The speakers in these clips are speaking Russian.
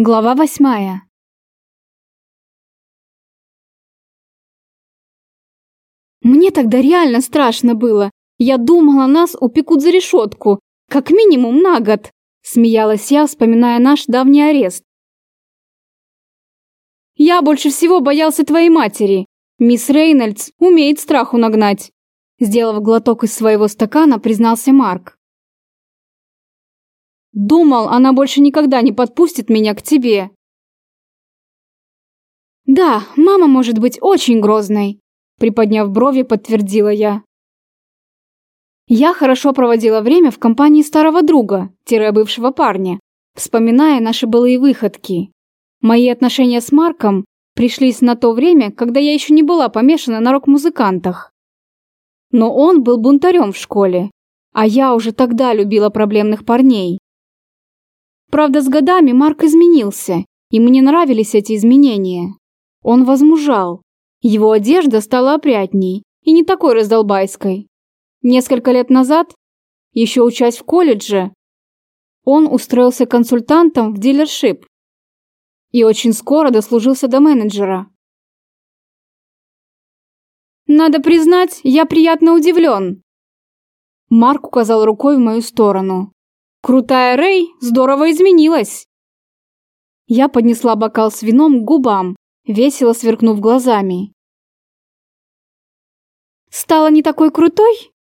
Глава восьмая. Мне тогда реально страшно было. Я думала, нас упекут за решетку, как минимум на год. Смеялась я, вспоминая наш давний арест. Я больше всего боялся твоей матери. Мисс Рейнольдс умеет страху нагнать. Сделав глоток из своего стакана, признался Марк. Думал, она больше никогда не подпустит меня к тебе. Да, мама может быть очень грозной, приподняв брови, подтвердила я. Я хорошо проводила время в компании старого друга, бывшего парня, вспоминая наши былые выходки. Мои отношения с Марком пришлись на то время, когда я еще не была помешана на рок-музыкантах. Но он был бунтарем в школе, а я уже тогда любила проблемных парней. Правда, с годами Марк изменился, и мне нравились эти изменения. Он возмужал. Его одежда стала опрятней и не такой раздолбайской. Несколько лет назад, еще учась в колледже, он устроился консультантом в дилершип и очень скоро дослужился до менеджера. Надо признать, я приятно удивлен. Марк указал рукой в мою сторону. Крутая Рэй здорово изменилась. Я поднесла бокал с вином к губам, весело сверкнув глазами. Стала не такой крутой?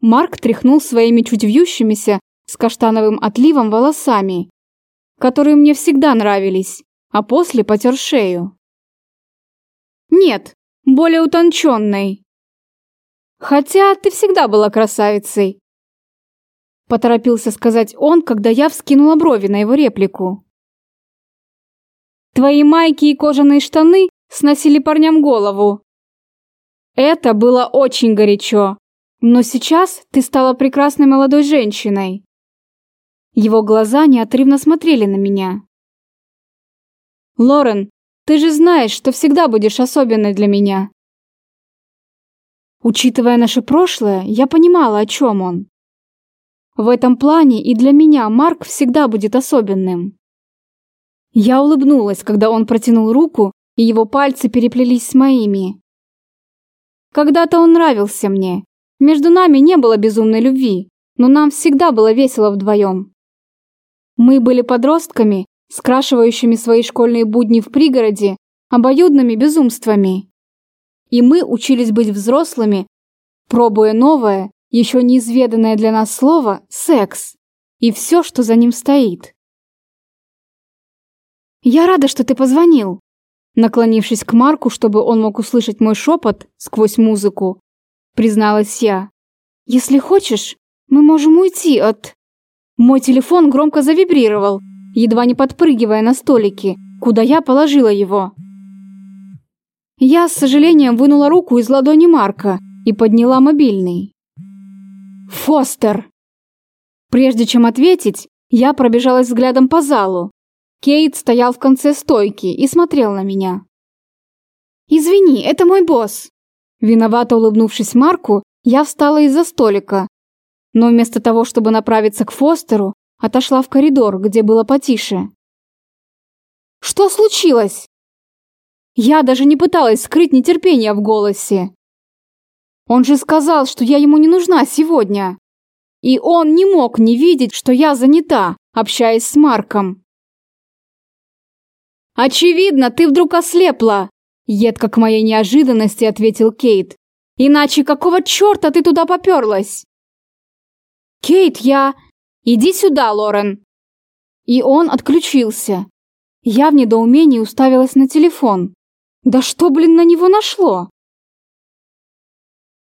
Марк тряхнул своими чуть вьющимися с каштановым отливом волосами, которые мне всегда нравились, а после потер шею. Нет, более утонченной. Хотя ты всегда была красавицей, Поторопился сказать он, когда я вскинула брови на его реплику. Твои майки и кожаные штаны сносили парням голову. Это было очень горячо. Но сейчас ты стала прекрасной молодой женщиной. Его глаза неотрывно смотрели на меня. Лорен, ты же знаешь, что всегда будешь особенной для меня. Учитывая наше прошлое, я понимала, о чем он. В этом плане и для меня Марк всегда будет особенным. Я улыбнулась, когда он протянул руку, и его пальцы переплелись с моими. Когда-то он нравился мне. Между нами не было безумной любви, но нам всегда было весело вдвоем. Мы были подростками, скрашивающими свои школьные будни в пригороде обоюдными безумствами. И мы учились быть взрослыми, пробуя новое еще неизведанное для нас слово «секс» и все, что за ним стоит. «Я рада, что ты позвонил», наклонившись к Марку, чтобы он мог услышать мой шепот сквозь музыку, призналась я. «Если хочешь, мы можем уйти от...» Мой телефон громко завибрировал, едва не подпрыгивая на столике, куда я положила его. Я с сожалением вынула руку из ладони Марка и подняла мобильный. Фостер!» Прежде чем ответить, я пробежалась взглядом по залу. Кейт стоял в конце стойки и смотрел на меня. «Извини, это мой босс!» Виновато улыбнувшись Марку, я встала из-за столика, но вместо того, чтобы направиться к Фостеру, отошла в коридор, где было потише. «Что случилось?» Я даже не пыталась скрыть нетерпение в голосе. Он же сказал, что я ему не нужна сегодня. И он не мог не видеть, что я занята, общаясь с Марком. «Очевидно, ты вдруг ослепла!» Едко к моей неожиданности ответил Кейт. «Иначе какого черта ты туда поперлась?» «Кейт, я...» «Иди сюда, Лорен!» И он отключился. Я в недоумении уставилась на телефон. «Да что, блин, на него нашло?»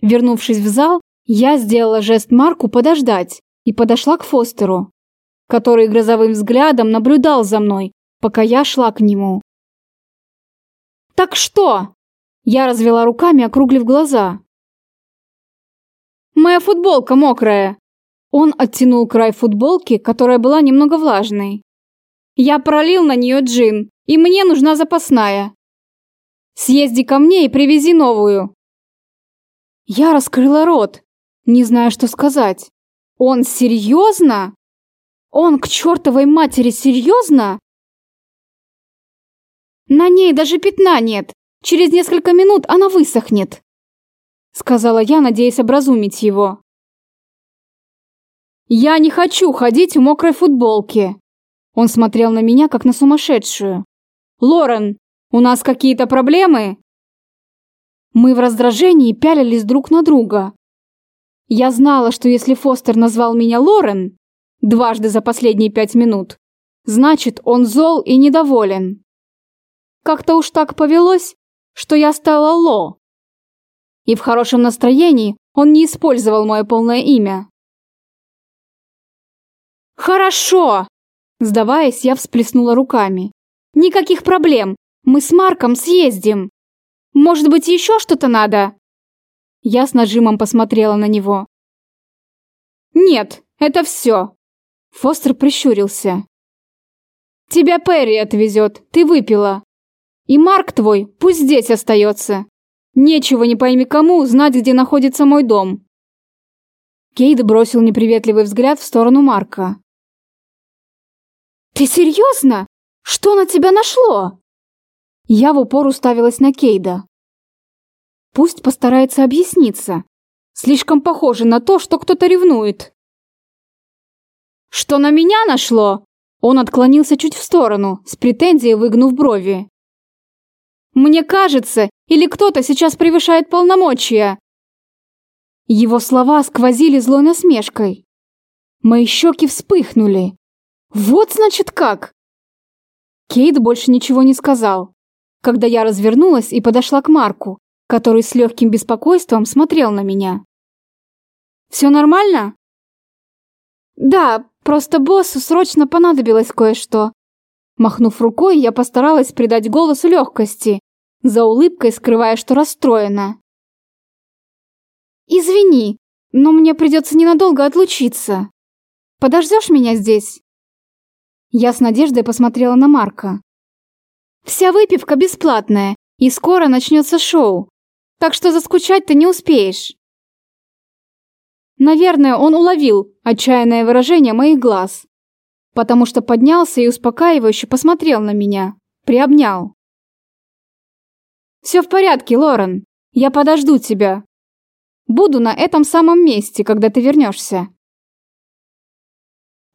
Вернувшись в зал, я сделала жест Марку подождать и подошла к Фостеру, который грозовым взглядом наблюдал за мной, пока я шла к нему. «Так что?» Я развела руками, округлив глаза. «Моя футболка мокрая!» Он оттянул край футболки, которая была немного влажной. «Я пролил на нее джин, и мне нужна запасная. Съезди ко мне и привези новую, я раскрыла рот, не зная, что сказать. Он серьезно? Он к чертовой матери серьезно? На ней даже пятна нет. Через несколько минут она высохнет. Сказала я, надеясь образумить его. Я не хочу ходить в мокрой футболке. Он смотрел на меня, как на сумасшедшую. Лорен, у нас какие-то проблемы? Мы в раздражении пялились друг на друга. Я знала, что если Фостер назвал меня Лорен дважды за последние пять минут, значит, он зол и недоволен. Как-то уж так повелось, что я стала Ло. И в хорошем настроении он не использовал мое полное имя. «Хорошо!» Сдаваясь, я всплеснула руками. «Никаких проблем, мы с Марком съездим!» Может быть, еще что-то надо?» Я с нажимом посмотрела на него. «Нет, это все!» Фостер прищурился. «Тебя Перри отвезет, ты выпила. И Марк твой пусть здесь остается. Нечего не пойми кому знать, где находится мой дом». Кейд бросил неприветливый взгляд в сторону Марка. «Ты серьезно? Что на тебя нашло?» Я в упор уставилась на Кейда. Пусть постарается объясниться. Слишком похоже на то, что кто-то ревнует. «Что на меня нашло?» Он отклонился чуть в сторону, с претензией выгнув брови. «Мне кажется, или кто-то сейчас превышает полномочия?» Его слова сквозили злой насмешкой. Мои щеки вспыхнули. «Вот значит как!» Кейт больше ничего не сказал когда я развернулась и подошла к Марку, который с легким беспокойством смотрел на меня. «Все нормально?» «Да, просто боссу срочно понадобилось кое-что». Махнув рукой, я постаралась придать голосу легкости, за улыбкой скрывая, что расстроена. «Извини, но мне придется ненадолго отлучиться. Подождешь меня здесь?» Я с надеждой посмотрела на Марка. Вся выпивка бесплатная, и скоро начнется шоу. Так что заскучать ты не успеешь. Наверное, он уловил отчаянное выражение моих глаз, потому что поднялся и успокаивающе посмотрел на меня, приобнял. «Все в порядке, Лорен. Я подожду тебя. Буду на этом самом месте, когда ты вернешься».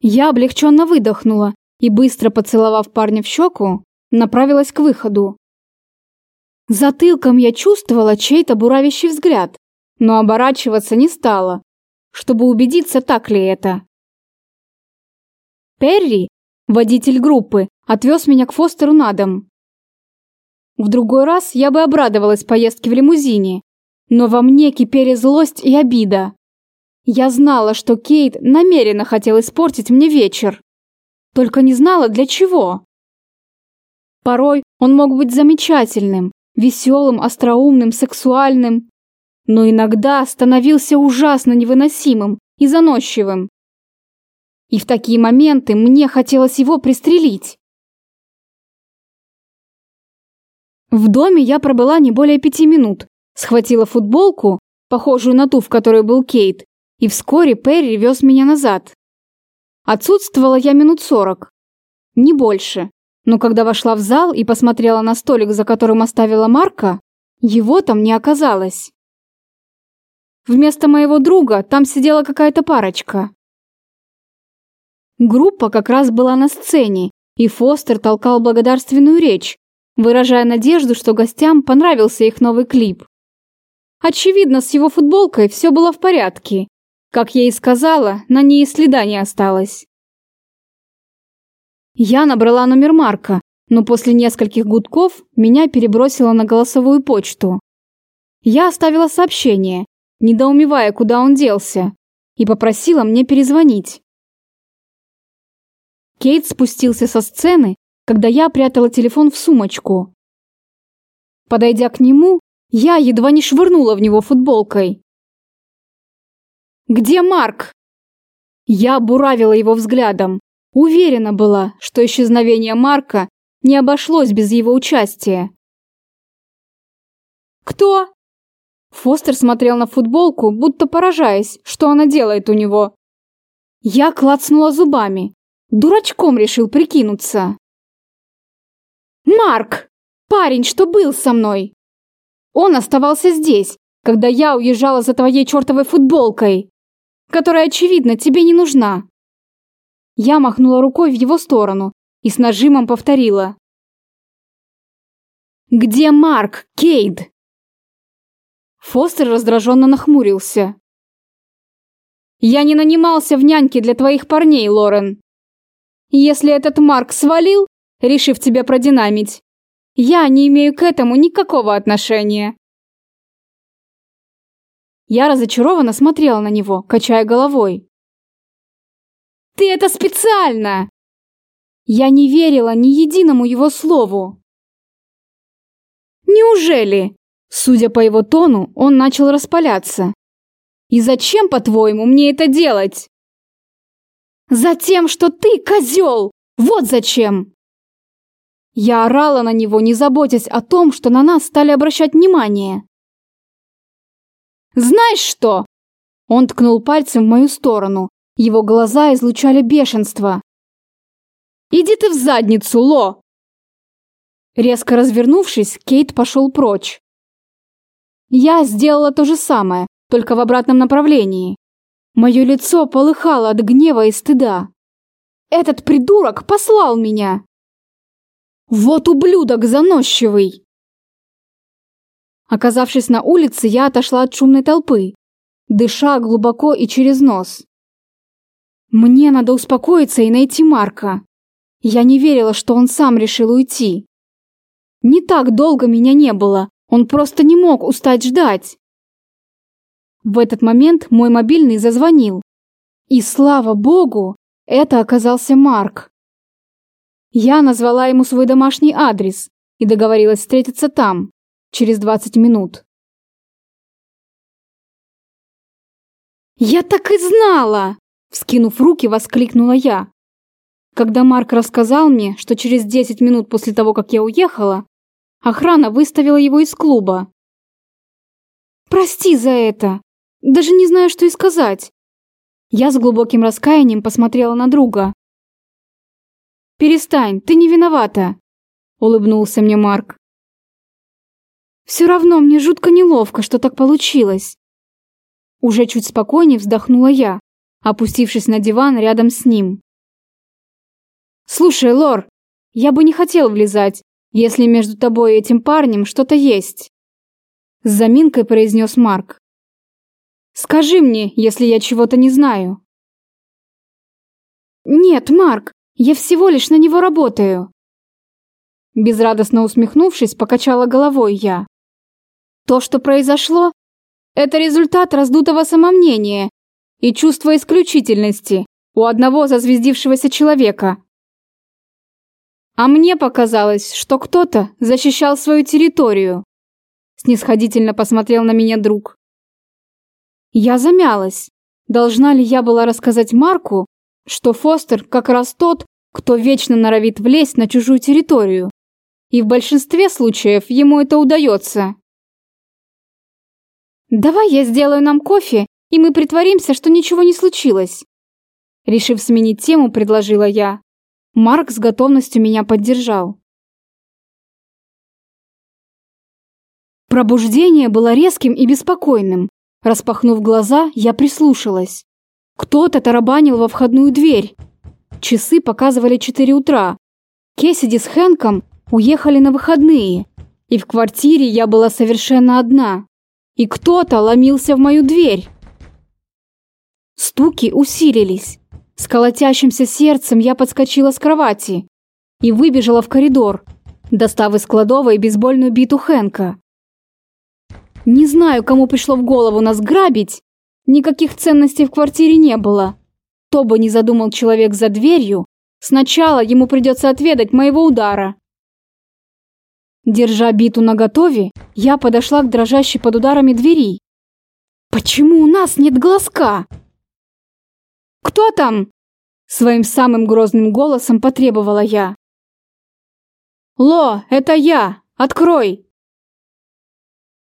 Я облегченно выдохнула и, быстро поцеловав парня в щеку, направилась к выходу. Затылком я чувствовала чей-то буравящий взгляд, но оборачиваться не стала, чтобы убедиться, так ли это. Перри, водитель группы, отвез меня к Фостеру на дом. В другой раз я бы обрадовалась поездке в лимузине, но во мне кипели злость и обида. Я знала, что Кейт намеренно хотел испортить мне вечер. Только не знала, для чего. Порой он мог быть замечательным, веселым, остроумным, сексуальным, но иногда становился ужасно невыносимым и заносчивым. И в такие моменты мне хотелось его пристрелить. В доме я пробыла не более пяти минут, схватила футболку, похожую на ту, в которой был Кейт, и вскоре Перри вез меня назад. Отсутствовала я минут сорок. Не больше. Но когда вошла в зал и посмотрела на столик, за которым оставила Марка, его там не оказалось. Вместо моего друга там сидела какая-то парочка. Группа как раз была на сцене, и Фостер толкал благодарственную речь, выражая надежду, что гостям понравился их новый клип. Очевидно, с его футболкой все было в порядке. Как я и сказала, на ней следа не осталось. Я набрала номер Марка, но после нескольких гудков меня перебросило на голосовую почту. Я оставила сообщение, недоумевая, куда он делся, и попросила мне перезвонить. Кейт спустился со сцены, когда я прятала телефон в сумочку. Подойдя к нему, я едва не швырнула в него футболкой. «Где Марк?» Я буравила его взглядом, Уверена была, что исчезновение Марка не обошлось без его участия. «Кто?» Фостер смотрел на футболку, будто поражаясь, что она делает у него. Я клацнула зубами, Дурачком решил прикинуться. Марк! Парень, что был со мной! Он оставался здесь, когда я уезжала за твоей чертовой футболкой, которая, очевидно, тебе не нужна. Я махнула рукой в его сторону и с нажимом повторила. «Где Марк, Кейд?» Фостер раздраженно нахмурился. «Я не нанимался в няньки для твоих парней, Лорен. Если этот Марк свалил, решив тебя продинамить, я не имею к этому никакого отношения». Я разочарованно смотрела на него, качая головой. «Ты это специально!» Я не верила ни единому его слову. «Неужели?» Судя по его тону, он начал распаляться. «И зачем, по-твоему, мне это делать?» «Затем, что ты козел! Вот зачем!» Я орала на него, не заботясь о том, что на нас стали обращать внимание. «Знаешь что?» Он ткнул пальцем в мою сторону. Его глаза излучали бешенство. «Иди ты в задницу, Ло!» Резко развернувшись, Кейт пошел прочь. Я сделала то же самое, только в обратном направлении. Мое лицо полыхало от гнева и стыда. Этот придурок послал меня. Вот ублюдок заносчивый. Оказавшись на улице, я отошла от шумной толпы, дыша глубоко и через нос. Мне надо успокоиться и найти Марка. Я не верила, что он сам решил уйти. Не так долго меня не было, он просто не мог устать ждать. В этот момент мой мобильный зазвонил. И слава богу, это оказался Марк. Я назвала ему свой домашний адрес и договорилась встретиться там, через 20 минут. «Я так и знала!» Вскинув руки, воскликнула я. Когда Марк рассказал мне, что через 10 минут после того, как я уехала, Охрана выставила его из клуба. «Прости за это! Даже не знаю, что и сказать!» Я с глубоким раскаянием посмотрела на друга. «Перестань, ты не виновата!» Улыбнулся мне Марк. «Все равно мне жутко неловко, что так получилось!» Уже чуть спокойнее вздохнула я, опустившись на диван рядом с ним. «Слушай, Лор, я бы не хотел влезать, если между тобой и этим парнем что-то есть. С заминкой произнес Марк. Скажи мне, если я чего-то не знаю. Нет, Марк, я всего лишь на него работаю. Безрадостно усмехнувшись, покачала головой я. То, что произошло, это результат раздутого самомнения и чувства исключительности у одного зазвездившегося человека, а мне показалось, что кто-то защищал свою территорию. Снисходительно посмотрел на меня друг. Я замялась. Должна ли я была рассказать Марку, что Фостер как раз тот, кто вечно норовит влезть на чужую территорию? И в большинстве случаев ему это удается. «Давай я сделаю нам кофе, и мы притворимся, что ничего не случилось». Решив сменить тему, предложила я. Марк с готовностью меня поддержал. Пробуждение было резким и беспокойным. Распахнув глаза, я прислушалась. Кто-то тарабанил во входную дверь. Часы показывали 4 утра. Кесиди с Хэнком уехали на выходные, и в квартире я была совершенно одна. И кто-то ломился в мою дверь. Стуки усилились. С колотящимся сердцем я подскочила с кровати и выбежала в коридор, достав из кладовой бейсбольную биту Хэнка. Не знаю, кому пришло в голову нас грабить, никаких ценностей в квартире не было. То бы не задумал человек за дверью, сначала ему придется отведать моего удара. Держа биту наготове, я подошла к дрожащей под ударами двери. «Почему у нас нет глазка?» «Кто там?» Своим самым грозным голосом потребовала я. «Ло, это я! Открой!»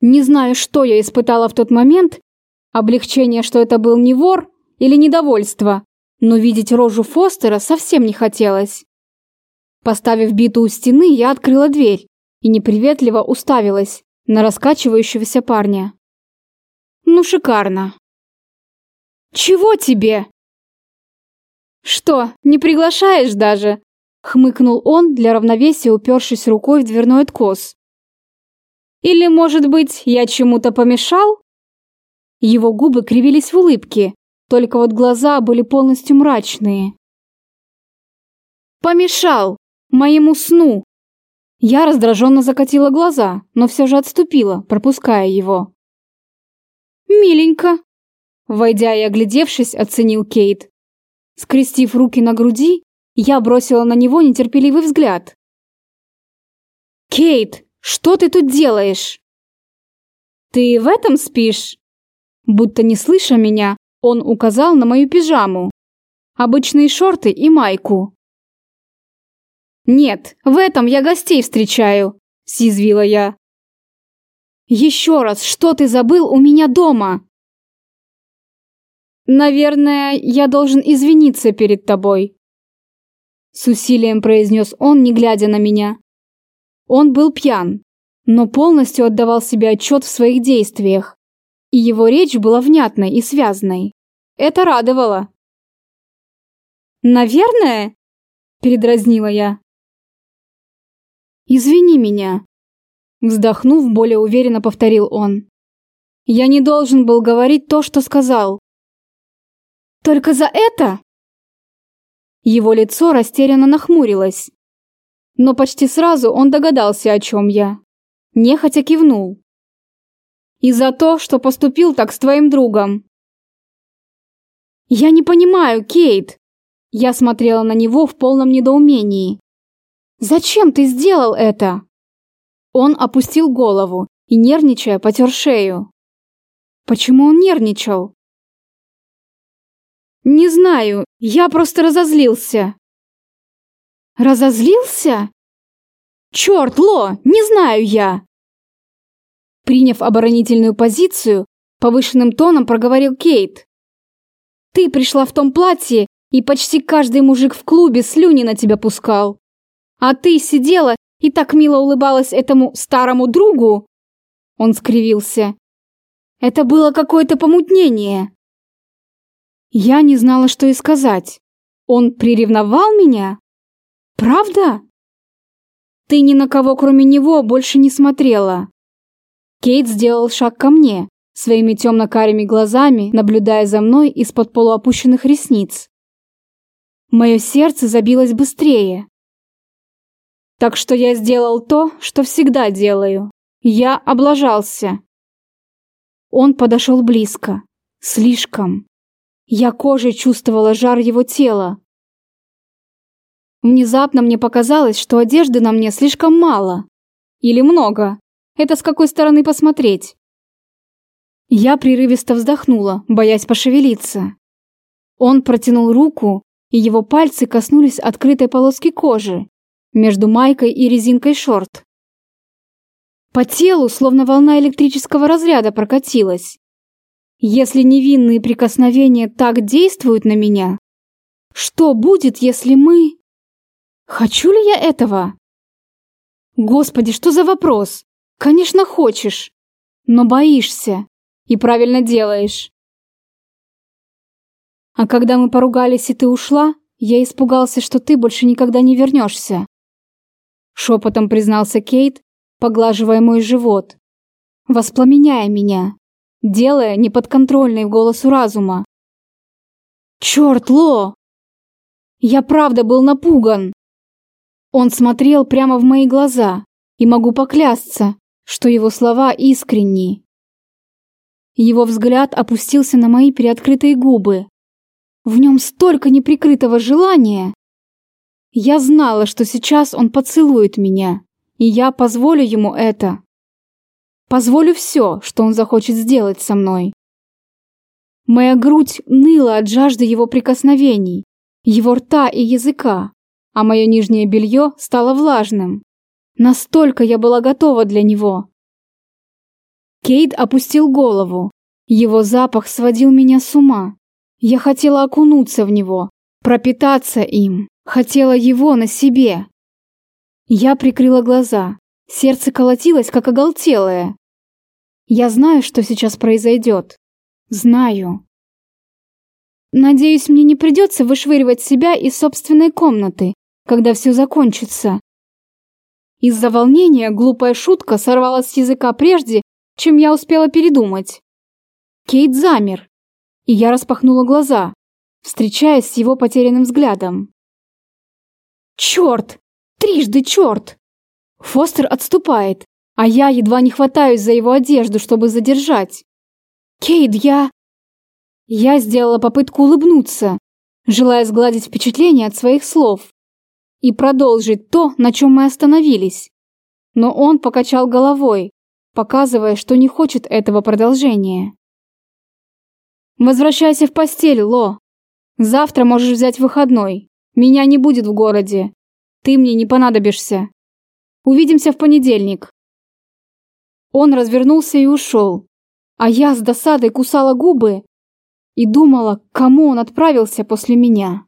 Не знаю, что я испытала в тот момент, облегчение, что это был не вор, или недовольство, но видеть рожу Фостера совсем не хотелось. Поставив биту у стены, я открыла дверь и неприветливо уставилась на раскачивающегося парня. Ну, шикарно. Чего тебе? Что, не приглашаешь даже? Хмыкнул он, для равновесия упершись рукой в дверной откос. Или, может быть, я чему-то помешал? Его губы кривились в улыбке, только вот глаза были полностью мрачные. Помешал моему сну. Я раздраженно закатила глаза, но все же отступила, пропуская его. «Миленько!» Войдя и оглядевшись, оценил Кейт. Скрестив руки на груди, я бросила на него нетерпеливый взгляд. «Кейт, что ты тут делаешь?» «Ты в этом спишь?» Будто не слыша меня, он указал на мою пижаму. Обычные шорты и майку. «Нет, в этом я гостей встречаю», – съязвила я. «Еще раз, что ты забыл у меня дома?» «Наверное, я должен извиниться перед тобой», – с усилием произнес он, не глядя на меня. Он был пьян, но полностью отдавал себе отчет в своих действиях, и его речь была внятной и связной. Это радовало. «Наверное?» – передразнила я. «Извини меня», – вздохнув, более уверенно повторил он. «Я не должен был говорить то, что сказал». «Только за это?» Его лицо растерянно нахмурилось. Но почти сразу он догадался, о чем я. Нехотя кивнул. «И за то, что поступил так с твоим другом». «Я не понимаю, Кейт!» Я смотрела на него в полном недоумении. Зачем ты сделал это?» Он опустил голову и, нервничая, потер шею. Почему он нервничал? «Не знаю, я просто разозлился». «Разозлился?» «Черт, Ло, не знаю я!» Приняв оборонительную позицию, повышенным тоном проговорил Кейт. «Ты пришла в том платье, и почти каждый мужик в клубе слюни на тебя пускал. А ты сидела и так мило улыбалась этому старому другу?» Он скривился. «Это было какое-то помутнение». Я не знала, что и сказать. Он приревновал меня? Правда? Ты ни на кого, кроме него, больше не смотрела. Кейт сделал шаг ко мне, своими темно-карими глазами, наблюдая за мной из-под полуопущенных ресниц. Мое сердце забилось быстрее. Так что я сделал то, что всегда делаю. Я облажался. Он подошел близко. Слишком. Я кожей чувствовала жар его тела. Внезапно мне показалось, что одежды на мне слишком мало. Или много. Это с какой стороны посмотреть? Я прерывисто вздохнула, боясь пошевелиться. Он протянул руку, и его пальцы коснулись открытой полоски кожи, между майкой и резинкой шорт. По телу словно волна электрического разряда прокатилась. Если невинные прикосновения так действуют на меня, что будет, если мы... Хочу ли я этого? Господи, что за вопрос? Конечно, хочешь, но боишься и правильно делаешь. А когда мы поругались и ты ушла, я испугался, что ты больше никогда не вернешься. Шепотом признался Кейт, поглаживая мой живот, воспламеняя меня, делая неподконтрольный в голосу разума. Черт, Ло! Я правда был напуган. Он смотрел прямо в мои глаза, и могу поклясться, что его слова искренни. Его взгляд опустился на мои приоткрытые губы. В нем столько неприкрытого желания, я знала, что сейчас он поцелует меня, и я позволю ему это. Позволю все, что он захочет сделать со мной. Моя грудь ныла от жажды его прикосновений, его рта и языка, а мое нижнее белье стало влажным. Настолько я была готова для него. Кейт опустил голову. Его запах сводил меня с ума. Я хотела окунуться в него, пропитаться им, хотела его на себе. Я прикрыла глаза. Сердце колотилось, как оголтелое. Я знаю, что сейчас произойдет. Знаю. Надеюсь, мне не придется вышвыривать себя из собственной комнаты, когда все закончится. Из-за волнения глупая шутка сорвалась с языка прежде, чем я успела передумать. Кейт замер, и я распахнула глаза, встречаясь с его потерянным взглядом. Черт! Трижды черт! Фостер отступает, а я едва не хватаюсь за его одежду, чтобы задержать. Кейт, я... Я сделала попытку улыбнуться, желая сгладить впечатление от своих слов и продолжить то, на чем мы остановились. Но он покачал головой, показывая, что не хочет этого продолжения. «Возвращайся в постель, Ло. Завтра можешь взять выходной. Меня не будет в городе. Ты мне не понадобишься. Увидимся в понедельник». Он развернулся и ушел, а я с досадой кусала губы и думала, к кому он отправился после меня.